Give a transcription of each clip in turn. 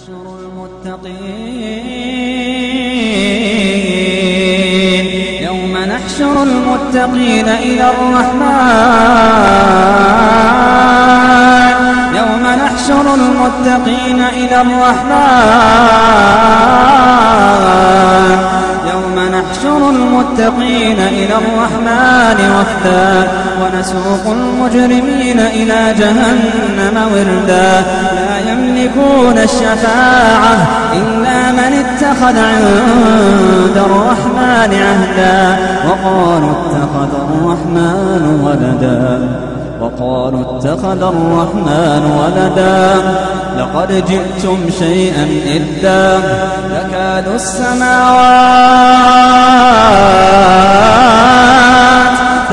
نحشر المتقين. يوم نحشر المتقين إلى الرحمن. يوم نحشر المتقين إلى الرحمن. إلى الرحمن وفدا ونسوق المجرمين إلى جهنم وردا. لا يملكون الشفاعة إلا من اتخذ عند الرحمن عهدا. وقالوا اتخذ الرحمن ولدا. وقالوا اتخذ الرحمن ولدا. لقد جئتم شيئا إدا. تكاد السماوات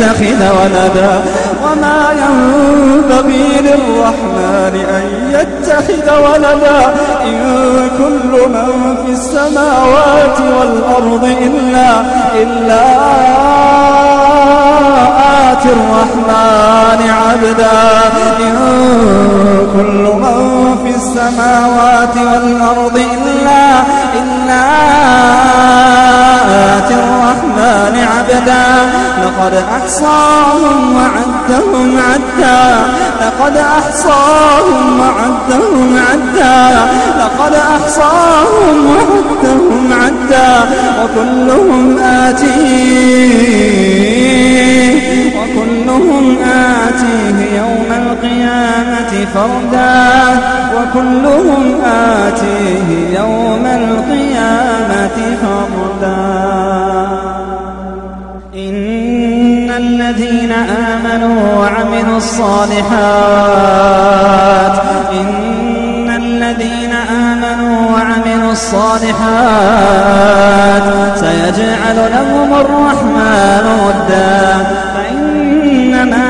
يتخذ ولدا وما ينبغي للرحمن أن يتخذ ولدا إن كل من في السماوات والأرض إلا إلا آتي الرحمن عبدا. إن كل من في السماوات والأرض لقد أحصاهم وعدهم عدا. لقد أحصاهم وعدهم عدا. لقد أحصاهم وعدهم عدا. وكلهم آتيه. وكلهم آتيه يوم القيامة فردا. وكلهم آتيه يوم القيامة فردا. الذين آمنوا وعملوا الصالحات إن الذين آمنوا وعملوا الصالحات سيجعل لهم الرحمن ودا فإنما